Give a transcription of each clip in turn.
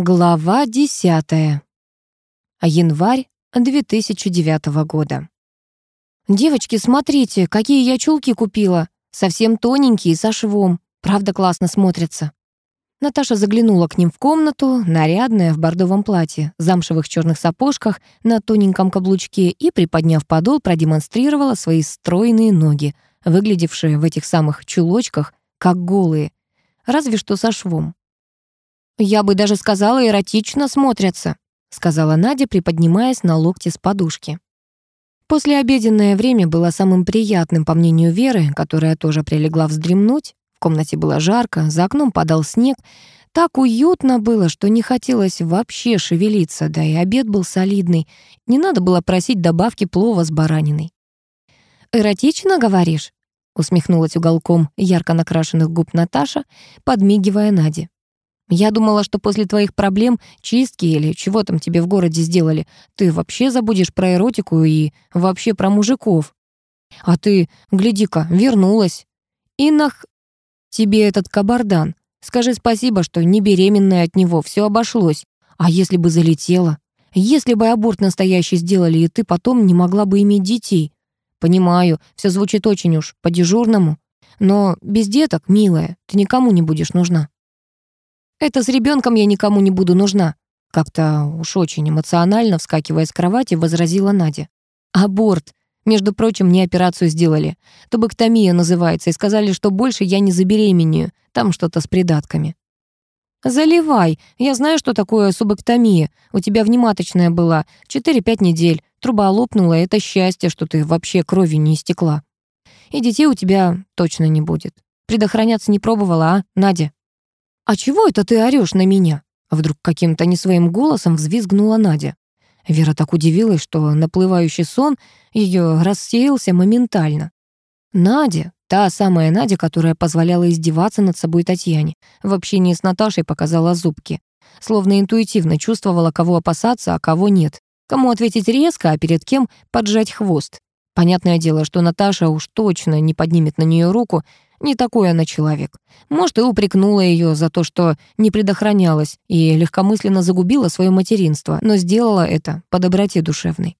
Глава 10. Январь 2009 года. «Девочки, смотрите, какие я чулки купила! Совсем тоненькие, со швом. Правда, классно смотрятся». Наташа заглянула к ним в комнату, нарядная, в бордовом платье, замшевых черных сапожках, на тоненьком каблучке и, приподняв подол, продемонстрировала свои стройные ноги, выглядевшие в этих самых чулочках, как голые, разве что со швом. «Я бы даже сказала, эротично смотрятся», сказала Надя, приподнимаясь на локте с подушки. Послеобеденное время было самым приятным, по мнению Веры, которая тоже прилегла вздремнуть. В комнате было жарко, за окном падал снег. Так уютно было, что не хотелось вообще шевелиться, да и обед был солидный. Не надо было просить добавки плова с бараниной. «Эротично, говоришь?» — усмехнулась уголком ярко накрашенных губ Наташа, подмигивая Наде. Я думала, что после твоих проблем, чистки или чего там тебе в городе сделали, ты вообще забудешь про эротику и вообще про мужиков. А ты, гляди-ка, вернулась. И нах... Тебе этот кабардан. Скажи спасибо, что не беременная от него, все обошлось. А если бы залетела? Если бы аборт настоящий сделали, и ты потом не могла бы иметь детей. Понимаю, все звучит очень уж по-дежурному. Но без деток, милая, ты никому не будешь нужна. Это с ребенком я никому не буду нужна. Как-то уж очень эмоционально, вскакивая с кровати, возразила Надя. Аборт. Между прочим, мне операцию сделали. Тубэктомия называется, и сказали, что больше я не забеременею. Там что-то с придатками. «Заливай. Я знаю, что такое субэктомия. У тебя внематочная была. 4-5 недель. Труба лопнула, это счастье, что ты вообще крови не истекла. И детей у тебя точно не будет. Предохраняться не пробовала, а, Надя?» «А чего это ты орёшь на меня?» Вдруг каким-то не своим голосом взвизгнула Надя. Вера так удивилась, что наплывающий сон её рассеялся моментально. Надя, та самая Надя, которая позволяла издеваться над собой Татьяне, в общении с Наташей показала зубки. Словно интуитивно чувствовала, кого опасаться, а кого нет. Кому ответить резко, а перед кем поджать хвост. Понятное дело, что Наташа уж точно не поднимет на неё руку, не такой она человек. Может, и упрекнула ее за то, что не предохранялась и легкомысленно загубила свое материнство, но сделала это по доброте душевной.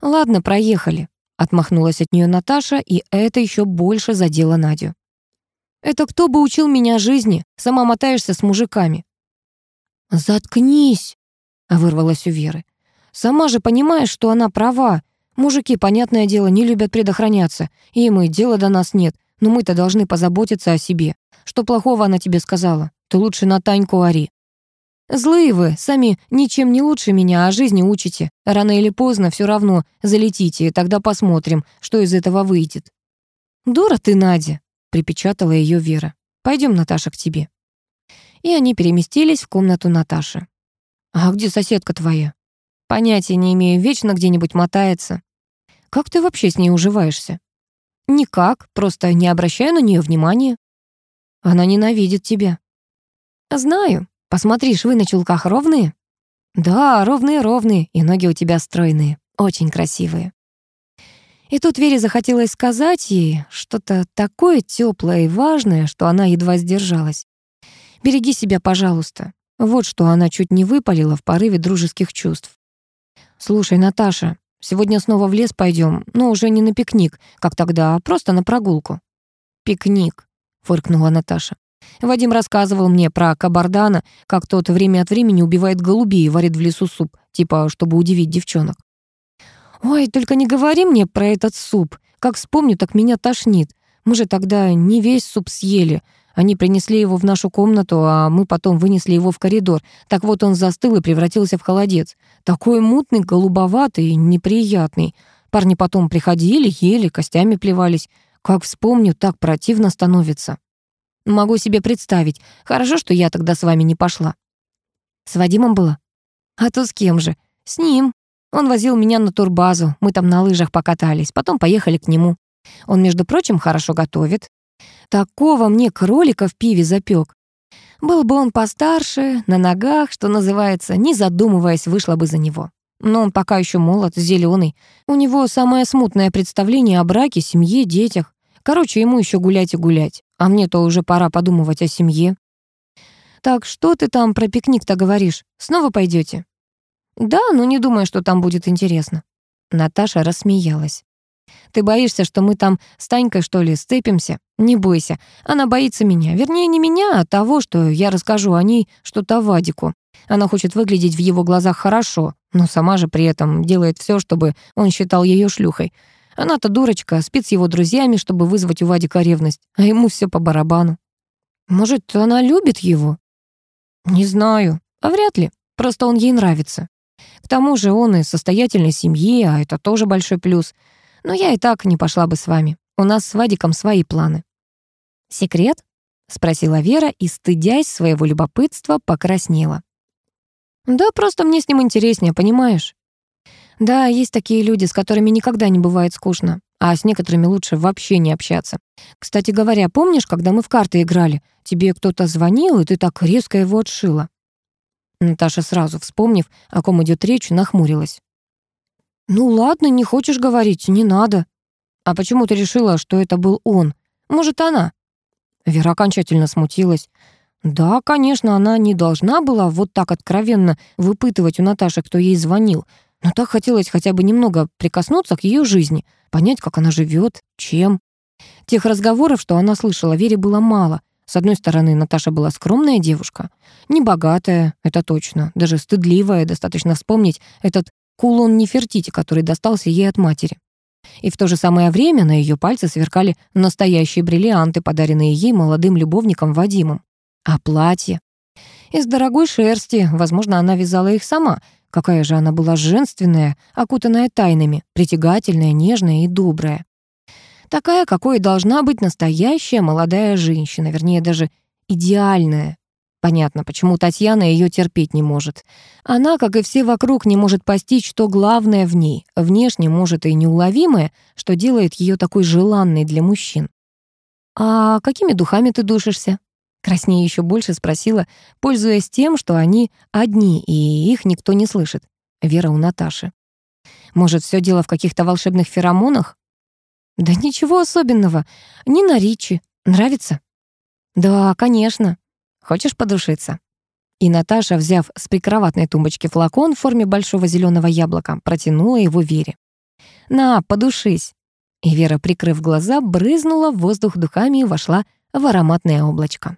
«Ладно, проехали», — отмахнулась от нее Наташа, и это еще больше задело Надю. «Это кто бы учил меня жизни? Сама мотаешься с мужиками». «Заткнись!» — вырвалась у Веры. «Сама же понимаешь, что она права. Мужики, понятное дело, не любят предохраняться. Им и дела до нас нет но мы-то должны позаботиться о себе, что плохого она тебе сказала. Ты лучше на Таньку ори. Злые вы, сами ничем не лучше меня, а о жизни учите. Рано или поздно все равно залетите, и тогда посмотрим, что из этого выйдет. Дура ты, Надя, припечатала ее Вера. Пойдем, Наташа, к тебе. И они переместились в комнату Наташи. А где соседка твоя? Понятия не имею, вечно где-нибудь мотается. Как ты вообще с ней уживаешься? «Никак, просто не обращаю на нее внимания». «Она ненавидит тебя». «Знаю. Посмотри, швы на чулках ровные?» «Да, ровные-ровные, и ноги у тебя стройные, очень красивые». И тут Вере захотелось сказать ей что-то такое теплое и важное, что она едва сдержалась. «Береги себя, пожалуйста». Вот что она чуть не выпалила в порыве дружеских чувств. «Слушай, Наташа, Сегодня снова в лес пойдем, но уже не на пикник, как тогда, а просто на прогулку». «Пикник», — фыркнула Наташа. Вадим рассказывал мне про кабардана, как тот время от времени убивает голубей и варит в лесу суп, типа, чтобы удивить девчонок. «Ой, только не говори мне про этот суп. Как вспомню, так меня тошнит. Мы же тогда не весь суп съели. Они принесли его в нашу комнату, а мы потом вынесли его в коридор. Так вот он застыл и превратился в холодец. Такой мутный, голубоватый и неприятный. Парни потом приходили, ели, костями плевались. Как вспомню, так противно становится. Могу себе представить. Хорошо, что я тогда с вами не пошла. С Вадимом была? А то с кем же? С ним. Он возил меня на турбазу, мы там на лыжах покатались, потом поехали к нему. Он, между прочим, хорошо готовит. Такого мне кролика в пиве запек. Был бы он постарше, на ногах, что называется, не задумываясь, вышла бы за него. Но он пока еще молод, зеленый. У него самое смутное представление о браке, семье, детях. Короче, ему еще гулять и гулять. А мне-то уже пора подумывать о семье. «Так что ты там про пикник-то говоришь? Снова пойдете? «Да, но не думаю, что там будет интересно». Наташа рассмеялась. Ты боишься, что мы там с Танькой, что ли, сцепимся? Не бойся. Она боится меня. Вернее, не меня, а того, что я расскажу о ней что-то Вадику. Она хочет выглядеть в его глазах хорошо, но сама же при этом делает все, чтобы он считал ее шлюхой. Она-то дурочка, спит с его друзьями, чтобы вызвать у Вадика ревность, а ему все по барабану. Может, она любит его? Не знаю. А вряд ли. Просто он ей нравится. К тому же он из состоятельной семьи, а это тоже большой плюс — но я и так не пошла бы с вами. У нас с Вадиком свои планы». «Секрет?» — спросила Вера и, стыдясь своего любопытства, покраснела. «Да просто мне с ним интереснее, понимаешь?» «Да, есть такие люди, с которыми никогда не бывает скучно, а с некоторыми лучше вообще не общаться. Кстати говоря, помнишь, когда мы в карты играли? Тебе кто-то звонил, и ты так резко его отшила?» Наташа сразу, вспомнив, о ком идет речь, нахмурилась. «Ну ладно, не хочешь говорить, не надо». «А почему ты решила, что это был он? Может, она?» Вера окончательно смутилась. Да, конечно, она не должна была вот так откровенно выпытывать у Наташи, кто ей звонил, но так хотелось хотя бы немного прикоснуться к ее жизни, понять, как она живет, чем. Тех разговоров, что она слышала, Вере было мало. С одной стороны, Наташа была скромная девушка, небогатая, это точно, даже стыдливая, достаточно вспомнить этот Кулон не который достался ей от матери. И в то же самое время на ее пальце сверкали настоящие бриллианты, подаренные ей молодым любовником Вадимом. А платье? Из дорогой шерсти, возможно, она вязала их сама. Какая же она была женственная, окутанная тайнами, притягательная, нежная и добрая. Такая, какой должна быть настоящая молодая женщина, вернее, даже идеальная Понятно, почему Татьяна ее терпеть не может. Она, как и все вокруг, не может постичь, что главное в ней. Внешне, может, и неуловимое, что делает ее такой желанной для мужчин. «А какими духами ты душишься?» Краснее еще больше спросила, пользуясь тем, что они одни, и их никто не слышит. Вера у Наташи. «Может, все дело в каких-то волшебных феромонах?» «Да ничего особенного. Не на Ричи. Нравится?» «Да, конечно», Хочешь подушиться?» И Наташа, взяв с прикроватной тумбочки флакон в форме большого зеленого яблока, протянула его Вере. «На, подушись!» И Вера, прикрыв глаза, брызнула в воздух духами и вошла в ароматное облачко.